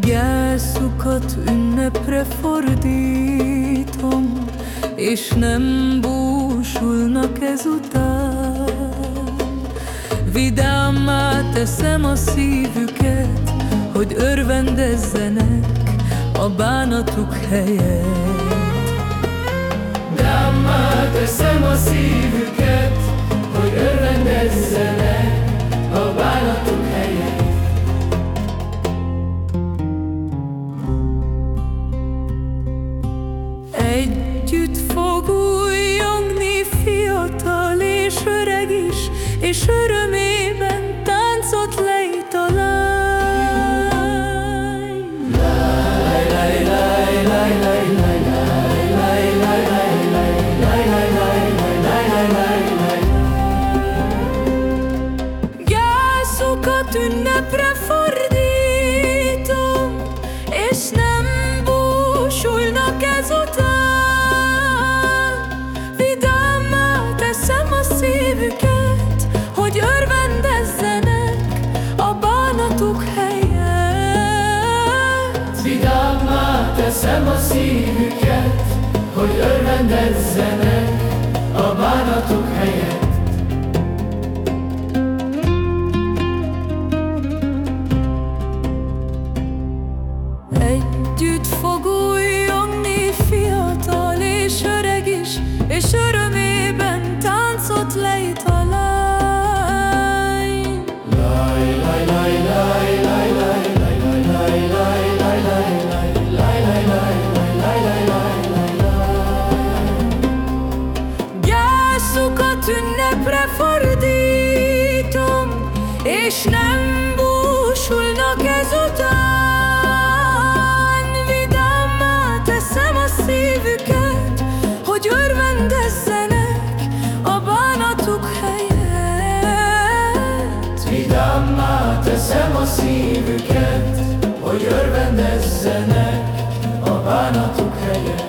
Gyászukat ünnepre fordítom, és nem búsulnak ezután. Vidámmá teszem a szívüket, hogy örvendezzenek a bánatuk helyett. Vidámmá teszem a szívüket, Együtt fog újjongni fiatal és öreg is, és örömében táncot lejt a lány. Gyászukat ünnepre fordítom, Vidámmá teszem a szívüket, hogy örvendezzenek Gyászukat ünnepre fordítom, és nem búsulnak ezután. Vidámmá teszem a szívüket, hogy örvendezzenek a bánatuk helyett. Vidámmá teszem a szívüket, hogy örvendezzenek Ezenek a bánatuk helye.